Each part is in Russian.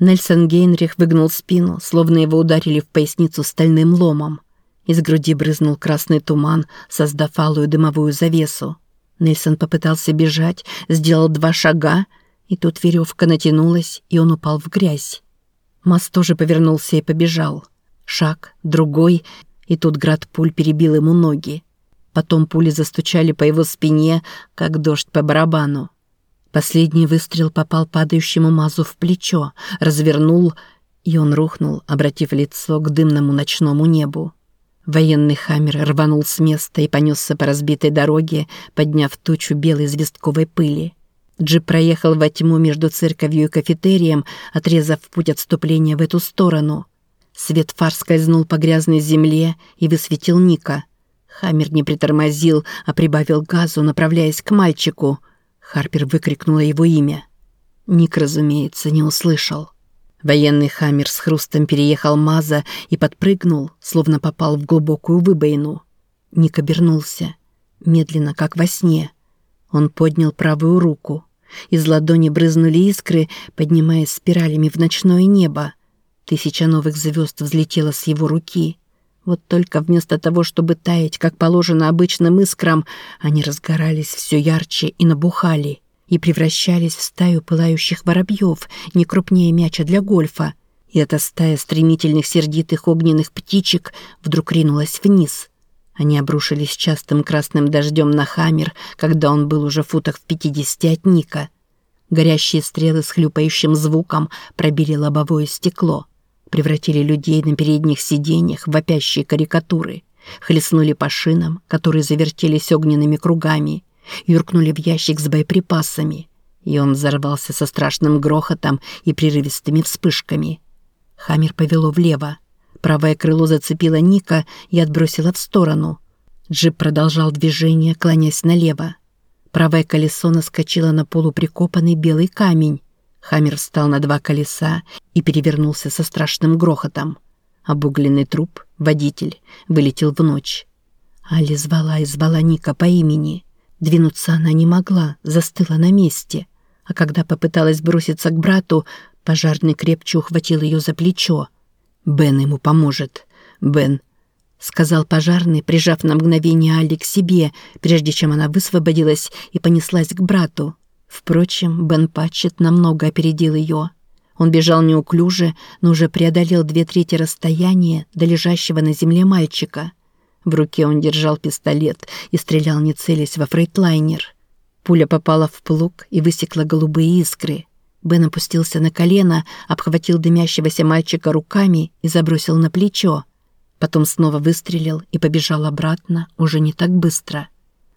Нельсон Гейнрих выгнул спину, словно его ударили в поясницу стальным ломом. Из груди брызнул красный туман, создав алую дымовую завесу. Нельсон попытался бежать, сделал два шага, и тут веревка натянулась, и он упал в грязь. Мас тоже повернулся и побежал. Шаг, другой, и тут град пуль перебил ему ноги. Потом пули застучали по его спине, как дождь по барабану. Последний выстрел попал падающему Мазу в плечо, развернул, и он рухнул, обратив лицо к дымному ночному небу. Военный хаммер рванул с места и понесся по разбитой дороге, подняв тучу белой звездковой пыли. Джип проехал во тьму между церковью и кафетерием, отрезав путь отступления в эту сторону. Свет фар скользнул по грязной земле и высветил Ника. Хаммер не притормозил, а прибавил газу, направляясь к мальчику — Харпер выкрикнула его имя. Ник, разумеется, не услышал. Военный хаммер с хрустом переехал Маза и подпрыгнул, словно попал в глубокую выбоину. Ник обернулся. Медленно, как во сне. Он поднял правую руку. Из ладони брызнули искры, поднимаясь спиралями в ночное небо. Тысяча новых звезд взлетела с его руки. Вот только вместо того, чтобы таять, как положено обычным искрам, они разгорались все ярче и набухали, и превращались в стаю пылающих воробьев, не крупнее мяча для гольфа. И эта стая стремительных сердитых огненных птичек вдруг ринулась вниз. Они обрушились частым красным дождем на Хаммер, когда он был уже в футах в пятидесяти от Ника. Горящие стрелы с хлюпающим звуком пробили лобовое стекло превратили людей на передних сиденьях в вопящие карикатуры, хлестнули по шинам, которые завертелись огненными кругами, юркнули в ящик с боеприпасами, и он взорвался со страшным грохотом и прерывистыми вспышками. Хаммер повело влево. Правое крыло зацепило Ника и отбросило в сторону. Джип продолжал движение, клонясь налево. Правое колесо наскочило на полуприкопанный белый камень. Хаммер встал на два колеса и перевернулся со страшным грохотом. Обугленный труп, водитель, вылетел в ночь. Али звала и звала Ника по имени. Двинуться она не могла, застыла на месте. А когда попыталась броситься к брату, пожарный крепче ухватил ее за плечо. «Бен ему поможет. Бен», — сказал пожарный, прижав на мгновение Али к себе, прежде чем она высвободилась и понеслась к брату. Впрочем, Бен Патчет намного опередил ее. Он бежал неуклюже, но уже преодолел две трети расстояния до лежащего на земле мальчика. В руке он держал пистолет и стрелял, не целясь, во фрейтлайнер. Пуля попала в плуг и высекла голубые искры. Бен опустился на колено, обхватил дымящегося мальчика руками и забросил на плечо. Потом снова выстрелил и побежал обратно, уже не так быстро.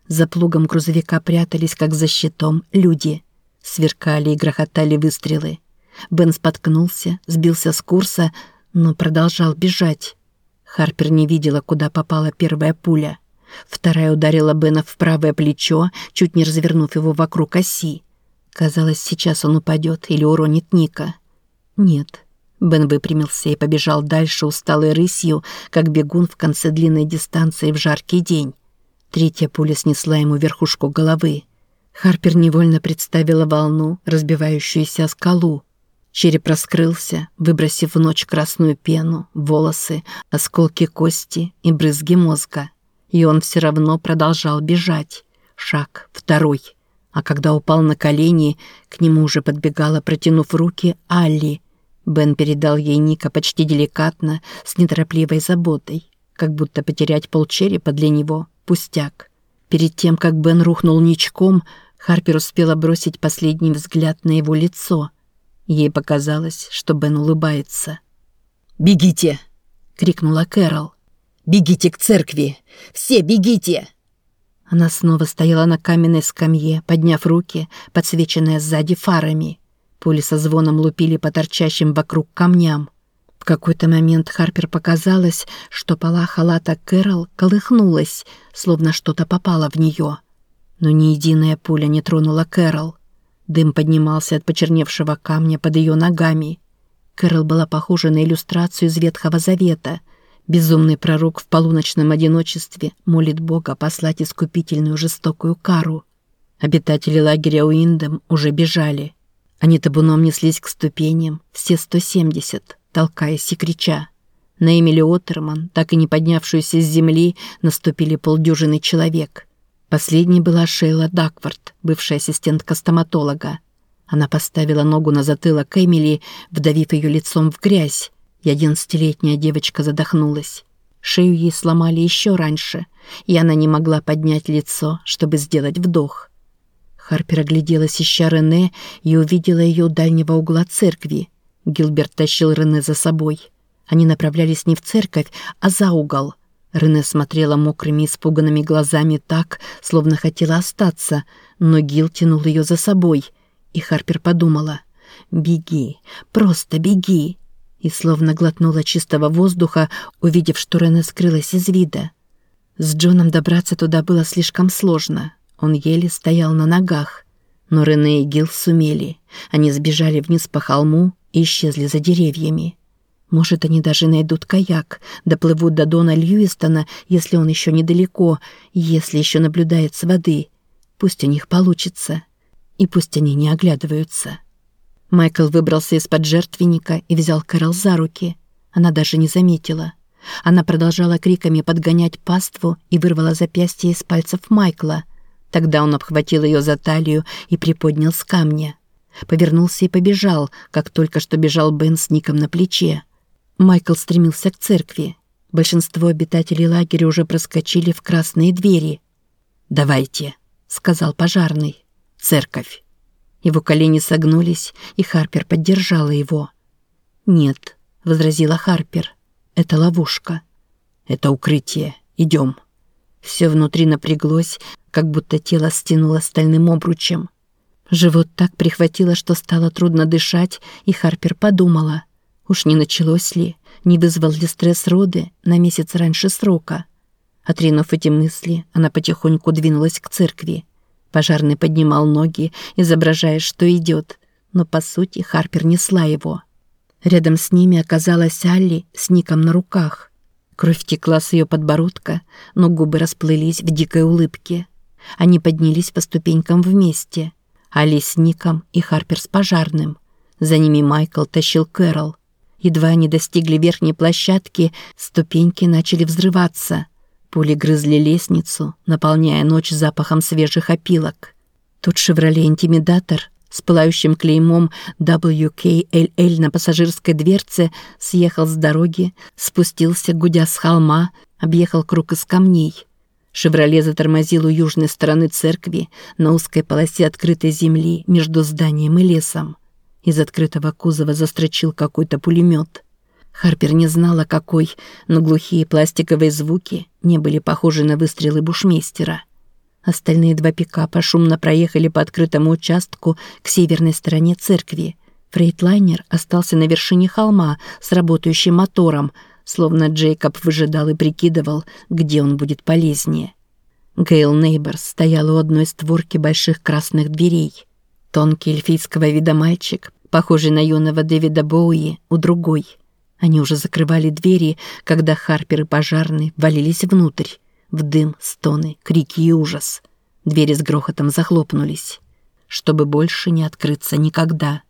За плугом грузовика прятались, как за щитом, люди. Сверкали и грохотали выстрелы. Бен споткнулся, сбился с курса, но продолжал бежать. Харпер не видела, куда попала первая пуля. Вторая ударила Бена в правое плечо, чуть не развернув его вокруг оси. Казалось, сейчас он упадет или уронит Ника. Нет. Бен выпрямился и побежал дальше усталой рысью, как бегун в конце длинной дистанции в жаркий день. Третья пуля снесла ему верхушку головы. Харпер невольно представила волну, разбивающуюся о скалу. Череп раскрылся, выбросив в ночь красную пену, волосы, осколки кости и брызги мозга. И он все равно продолжал бежать. Шаг, второй. А когда упал на колени, к нему уже подбегала, протянув руки, Алли. Бен передал ей Ника почти деликатно, с неторопливой заботой, как будто потерять полчерепа для него Пустяк. Перед тем, как Бен рухнул ничком, Харпер успела бросить последний взгляд на его лицо. Ей показалось, что Бен улыбается. «Бегите!» — крикнула Кэрол. «Бегите к церкви! Все бегите!» Она снова стояла на каменной скамье, подняв руки, подсвеченные сзади фарами. Пули со звоном лупили по торчащим вокруг камням. В какой-то момент Харпер показалось, что пола халата Кэрол колыхнулась, словно что-то попало в нее. Но ни единая пуля не тронула Кэрол. Дым поднимался от почерневшего камня под ее ногами. Кэрол была похожа на иллюстрацию из Ветхого Завета. Безумный пророк в полуночном одиночестве молит Бога послать искупительную жестокую кару. Обитатели лагеря Уиндем уже бежали. Они табуном неслись к ступеням, все 170, толкаясь и крича. На Эмили Оттерман, так и не поднявшуюся с земли, наступили полдюжины человек. Последней была Шейла Даквард, бывшая ассистентка стоматолога. Она поставила ногу на затылок Эмили, вдавив ее лицом в грязь, и одиннадцатилетняя девочка задохнулась. Шею ей сломали еще раньше, и она не могла поднять лицо, чтобы сделать вдох. Харпер огляделась, ища Рене, и увидела ее у дальнего угла церкви. Гилберт тащил Рене за собой. Они направлялись не в церковь, а за угол. Рене смотрела мокрыми испуганными глазами так, словно хотела остаться, но Гил тянул ее за собой. И Харпер подумала «Беги, просто беги!» и словно глотнула чистого воздуха, увидев, что Рене скрылась из вида. С Джоном добраться туда было слишком сложно. Он еле стоял на ногах. Но Рене и Гил сумели. Они сбежали вниз по холму и исчезли за деревьями. Может, они даже найдут каяк, доплывут до Дона Льюистона, если он еще недалеко, если еще наблюдает с воды. Пусть у них получится. И пусть они не оглядываются. Майкл выбрался из-под жертвенника и взял Кэрол за руки. Она даже не заметила. Она продолжала криками подгонять паству и вырвала запястье из пальцев Майкла. Тогда он обхватил ее за талию и приподнял с камня. Повернулся и побежал, как только что бежал Бен с Ником на плече. Майкл стремился к церкви. Большинство обитателей лагеря уже проскочили в красные двери. «Давайте», — сказал пожарный. «Церковь». Его колени согнулись, и Харпер поддержала его. «Нет», — возразила Харпер. Это ловушка. Это укрытие. Идем. Все внутри напряглось, как будто тело стянуло стальным обручем. Живот так прихватило, что стало трудно дышать, и Харпер подумала, уж не началось ли, не вызвал ли стресс роды на месяц раньше срока. Отринув эти мысли, она потихоньку двинулась к церкви. Пожарный поднимал ноги, изображая, что идет, но по сути Харпер несла его. Рядом с ними оказалась Алли с Ником на руках. Кровь текла с ее подбородка, но губы расплылись в дикой улыбке. Они поднялись по ступенькам вместе. Али с Ником и Харпер с пожарным. За ними Майкл тащил Кэрол. Едва они достигли верхней площадки, ступеньки начали взрываться. Пули грызли лестницу, наполняя ночь запахом свежих опилок. Тут «Шевроле-интимидатор» с пылающим клеймом WKLL на пассажирской дверце, съехал с дороги, спустился, гудя с холма, объехал круг из камней. «Шевроле» затормозил у южной стороны церкви на узкой полосе открытой земли между зданием и лесом. Из открытого кузова застрочил какой-то пулемет. Харпер не знала, какой, но глухие пластиковые звуки не были похожи на выстрелы бушмейстера. Остальные два пикапа шумно проехали по открытому участку к северной стороне церкви. Фрейтлайнер остался на вершине холма с работающим мотором, словно Джейкоб выжидал и прикидывал, где он будет полезнее. Гейл Нейберс стоял у одной створки больших красных дверей. Тонкий эльфийского вида мальчик, похожий на юного Дэвида Боуи, у другой. Они уже закрывали двери, когда Харпер и пожарный валились внутрь. В дым, стоны, крики и ужас. Двери с грохотом захлопнулись, чтобы больше не открыться никогда.